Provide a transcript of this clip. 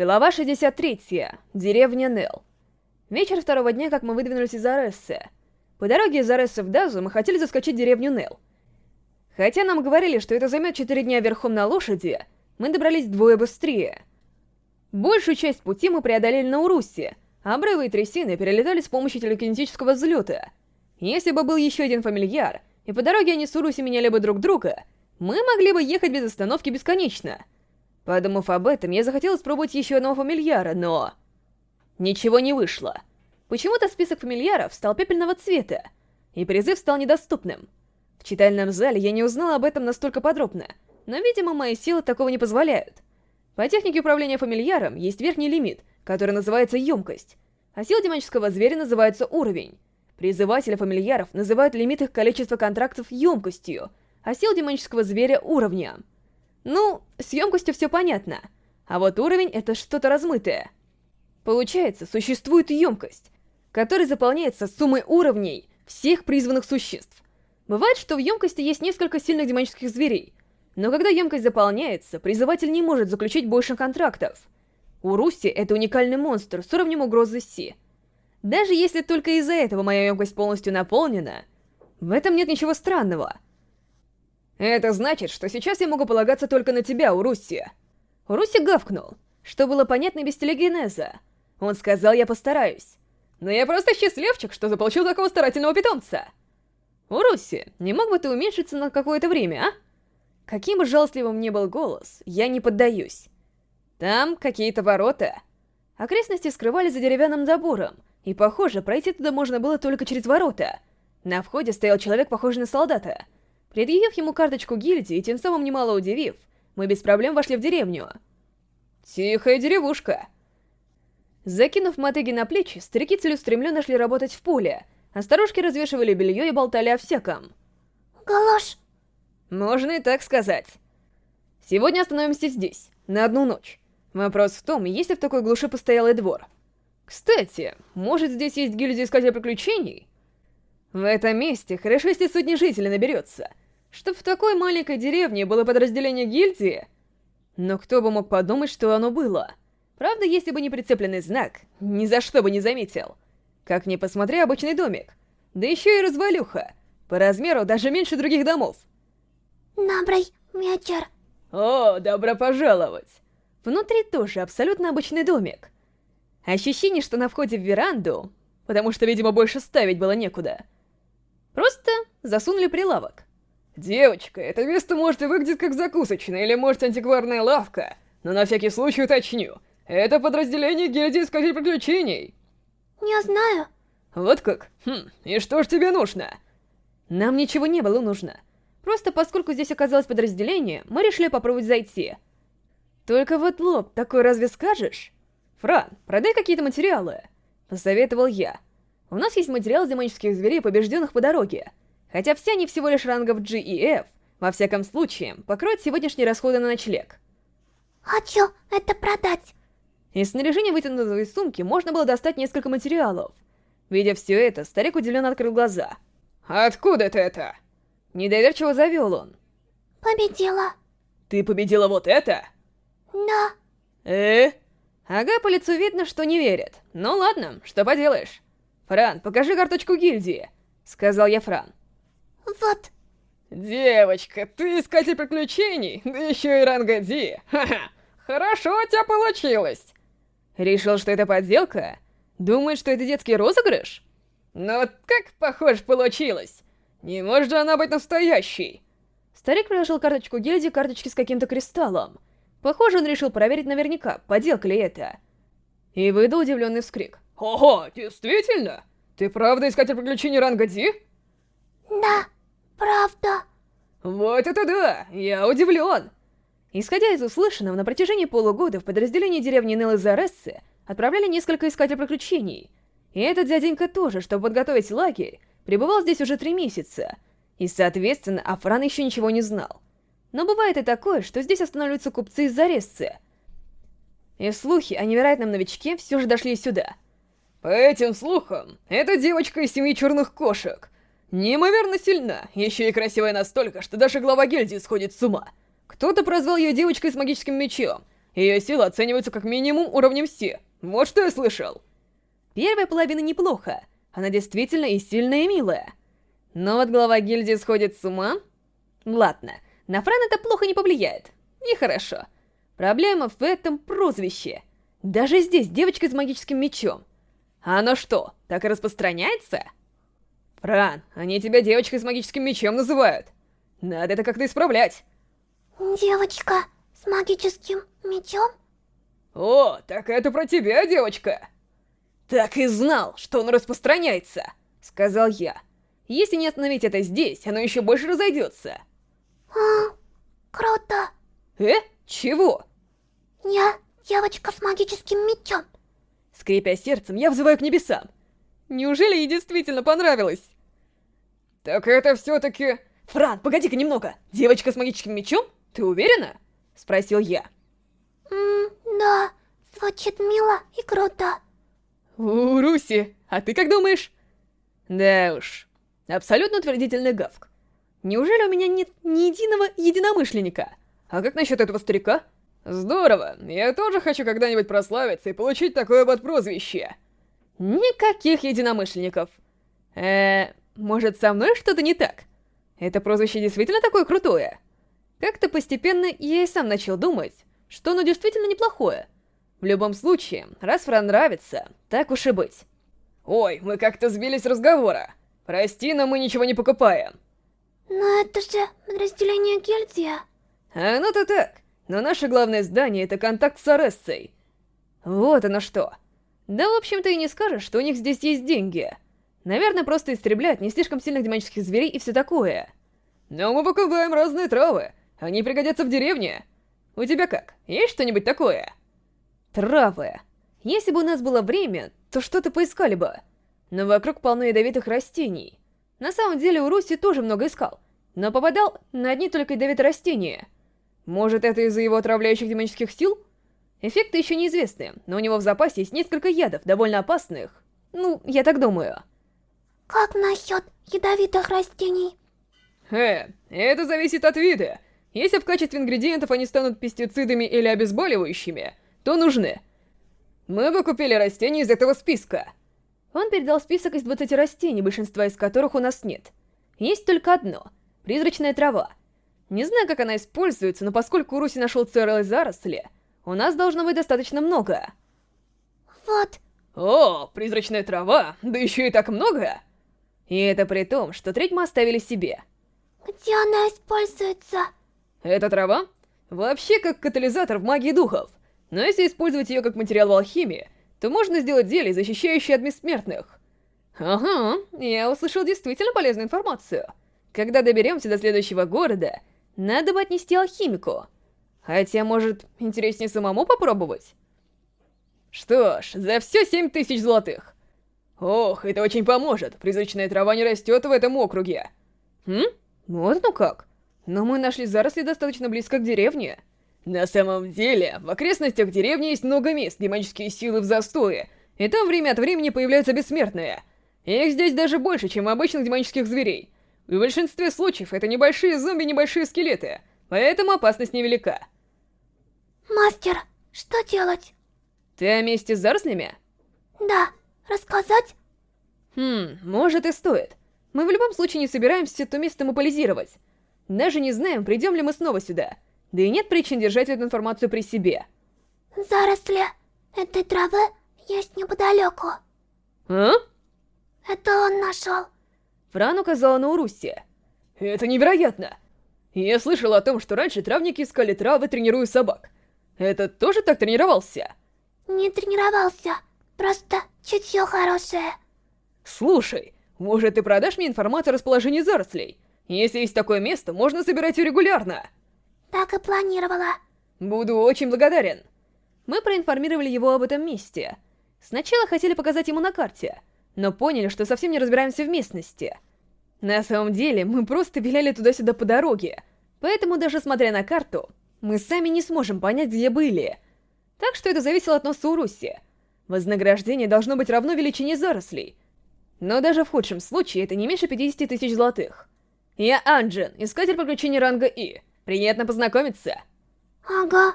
Глава 63. Деревня Нел. Вечер второго дня, как мы выдвинулись из Арессы. По дороге из Арессы в Дазу мы хотели заскочить в деревню Нел. Хотя нам говорили, что это займет 4 дня верхом на лошади, мы добрались вдвое быстрее. Большую часть пути мы преодолели на Урусе, а обрывы и трясины перелетали с помощью телекинетического взлета. Если бы был еще один фамильяр, и по дороге они с Уруси меняли бы друг друга, мы могли бы ехать без остановки бесконечно — Подумав об этом, я захотела спробовать еще одного фамильяра, но... Ничего не вышло. Почему-то список фамильяров стал пепельного цвета, и призыв стал недоступным. В читальном зале я не узнала об этом настолько подробно, но, видимо, мои силы такого не позволяют. По технике управления фамильяром есть верхний лимит, который называется емкость, а сила демонического зверя называется уровень. Призывателя фамильяров называют лимит их количества контрактов емкостью, а сил демонического зверя — уровнем. Ну, с емкостью все понятно. А вот уровень — это что-то размытое. Получается, существует емкость, которая заполняется суммой уровней всех призванных существ. Бывает, что в емкости есть несколько сильных демонических зверей, но когда емкость заполняется, призыватель не может заключить больше контрактов. У Руси это уникальный монстр с уровнем угрозы Си. Даже если только из-за этого моя емкость полностью наполнена, в этом нет ничего странного — это значит, что сейчас я могу полагаться только на тебя, Уруси. Уруси гавкнул, что было понятно без телегенеза. Он сказал, я постараюсь. Но я просто счастливчик, что заполучил такого старательного питомца. Уруси, не мог бы ты уменьшиться на какое-то время, а? Каким жалостливым ни был голос, я не поддаюсь. Там какие-то ворота. Окрестности скрывались за деревянным забором, и, похоже, пройти туда можно было только через ворота. На входе стоял человек, похожий на солдата — Предъявив ему карточку гильдии и тем самым немало удивив, мы без проблем вошли в деревню. Тихая деревушка. Закинув мотыги на плечи, старики целеустремленно шли работать в поле, а старушки развешивали белье и болтали о всяком. Галаш. Можно и так сказать. Сегодня остановимся здесь, на одну ночь. Вопрос в том, есть ли в такой глуши постоялый двор. Кстати, может здесь есть гильдия искателя приключений? В этом месте хорошо, если сотни жителей наберется. Чтоб в такой маленькой деревне было подразделение гильдии? Но кто бы мог подумать, что оно было? Правда, если бы не прицепленный знак, ни за что бы не заметил. Как ни посмотри, обычный домик. Да еще и развалюха. По размеру даже меньше других домов. Набрай, мячер. О, добро пожаловать. Внутри тоже абсолютно обычный домик. Ощущение, что на входе в веранду, потому что, видимо, больше ставить было некуда, Просто засунули прилавок. «Девочка, это место может и выглядеть как закусочная или, может, антикварная лавка, но на всякий случай уточню. Это подразделение гильдии Искатель Приключений». «Не знаю». «Вот как? Хм, и что ж тебе нужно?» Нам ничего не было нужно. Просто поскольку здесь оказалось подразделение, мы решили попробовать зайти. Только вот лоб, такой разве скажешь? Фран, продай какие-то материалы. Посоветовал я. У нас есть материал демонических зверей, побежденных по дороге. Хотя все они всего лишь рангов G и F, во всяком случае, покроют сегодняшние расходы на ночлег. Хочу это продать. Из снаряжения вытянутой сумки можно было достать несколько материалов. Видя все это, старик удивленно открыл глаза. «Откуда ты это?» Недоверчиво завел он. Победила. Ты победила вот это? Да. Э? Ага, по лицу видно, что не верит. Ну ладно, что поделаешь. «Фран, покажи карточку гильдии», — сказал я Фран. «Вот». «Девочка, ты искатель приключений, да еще и ранга Ди. Ха-ха, хорошо у тебя получилось». Решил, что это подделка? Думает, что это детский розыгрыш? Но как, похоже, получилось. Не может же она быть настоящей. Старик приложил карточку гильдии карточки с каким-то кристаллом. Похоже, он решил проверить наверняка, подделка ли это. И выдал удивленный вскрик. Ого, действительно? Ты правда искатель приключений ранга Ди? Да, правда. Вот это да, я удивлен. Исходя из услышанного, на протяжении полугода в подразделении деревни Нелызарессы отправляли несколько искателей приключений. И этот дяденька тоже, чтобы подготовить лагерь, пребывал здесь уже три месяца. И, соответственно, Афран еще ничего не знал. Но бывает и такое, что здесь останавливаются купцы из Зарессы. И слухи о невероятном новичке все же дошли сюда — по этим слухам, эта девочка из семьи черных кошек. Неимоверно сильна, еще и красивая настолько, что даже глава гильдии сходит с ума. Кто-то прозвал ее девочкой с магическим мечом, Ее сила оценивается как минимум уровнем Си. Вот что я слышал. Первая половина неплохо. Она действительно и сильная, и милая. Но вот глава гильдии сходит с ума? Ладно, на Фран это плохо не повлияет. Нехорошо. Проблема в этом прозвище. Даже здесь девочка с магическим мечом. Оно что, так и распространяется? Фран, они тебя девочкой с магическим мечом называют. Надо это как-то исправлять. Девочка с магическим мечом? О, так это про тебя, девочка. Так и знал, что он распространяется, сказал я. Если не остановить это здесь, оно еще больше разойдется. А, круто. Э? Чего? Я девочка с магическим мечом. Скрипя сердцем, я взываю к небесам. Неужели ей действительно понравилось? Так это все-таки... Фран, погоди-ка немного. Девочка с магическим мечом? Ты уверена? Спросил я. М да, звучит мило и круто. У, Руси, а ты как думаешь? Да уж, абсолютно утвердительный гавк. Неужели у меня нет ни единого единомышленника? А как насчет этого старика? Здорово, я тоже хочу когда-нибудь прославиться и получить такое вот прозвище. Никаких единомышленников. Э, может, со мной что-то не так? Это прозвище действительно такое крутое? Как-то постепенно я и сам начал думать, что оно действительно неплохое. В любом случае, раз Фран нравится, так уж и быть. Ой, мы как-то сбились с разговора. Прости, но мы ничего не покупаем. Но это же подразделение гильдия. А ну-то так. Но наше главное здание — это контакт с Арессой. Вот оно что. Да, в общем-то, и не скажешь, что у них здесь есть деньги. Наверное, просто истребляют не слишком сильных демонических зверей и все такое. Но мы покупаем разные травы. Они пригодятся в деревне. У тебя как, есть что-нибудь такое? Травы. Если бы у нас было время, то что-то поискали бы. Но вокруг полно ядовитых растений. На самом деле у Руси тоже много искал, но попадал на одни только ядовитые растения. Может, это из-за его отравляющих демонических сил? Эффекты еще неизвестны, но у него в запасе есть несколько ядов, довольно опасных. Ну, я так думаю. Как насчет ядовитых растений? Э, это зависит от вида. Если в качестве ингредиентов они станут пестицидами или обезболивающими, то нужны. Мы бы купили растения из этого списка. Он передал список из 20 растений, большинства из которых у нас нет. Есть только одно — призрачная трава. Не знаю, как она используется, но поскольку Руси нашел целые заросли, у нас должно быть достаточно много. Вот. О, призрачная трава, да еще и так много! И это при том, что треть мы оставили себе. Где она используется? Эта трава? Вообще как катализатор в магии духов. Но если использовать ее как материал в алхимии, то можно сделать зелье, защищающее от бессмертных. Ага, я услышал действительно полезную информацию. Когда доберемся до следующего города, надо бы отнести алхимику. Хотя, может, интереснее самому попробовать? Что ж, за все семь тысяч золотых. Ох, это очень поможет. Призрачная трава не растет в этом округе. Хм? Вот ну как. Но мы нашли заросли достаточно близко к деревне. На самом деле, в окрестностях деревни есть много мест, где магические силы в застое, и там время от времени появляются бессмертные. Их здесь даже больше, чем обычных демонических зверей. В большинстве случаев это небольшие зомби, небольшие скелеты, поэтому опасность невелика. Мастер, что делать? Ты о месте с зарослями? Да, рассказать? Хм, может и стоит. Мы в любом случае не собираемся то место мополизировать. Даже не знаем, придем ли мы снова сюда. Да и нет причин держать эту информацию при себе. Заросли этой травы есть неподалеку. А? Это он нашел. Фран указала на Уруси. Это невероятно! Я слышал о том, что раньше травники искали травы, тренируя собак. Это тоже так тренировался? Не тренировался, просто чутье хорошее. Слушай, может ты продашь мне информацию о расположении зарослей? Если есть такое место, можно собирать ее регулярно. Так и планировала. Буду очень благодарен. Мы проинформировали его об этом месте. Сначала хотели показать ему на карте, но поняли, что совсем не разбираемся в местности. На самом деле, мы просто виляли туда-сюда по дороге, поэтому даже смотря на карту, мы сами не сможем понять, где были. Так что это зависело от носа Уруси. Вознаграждение должно быть равно величине зарослей. Но даже в худшем случае это не меньше 50 тысяч золотых. Я Анджин, искатель приключений ранга И. Приятно познакомиться. Ага.